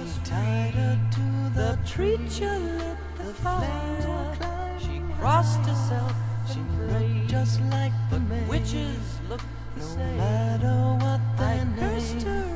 was tied to the preacher lit the fire. She crossed herself. She looked just like the witches look the same. No matter what they I cursed her.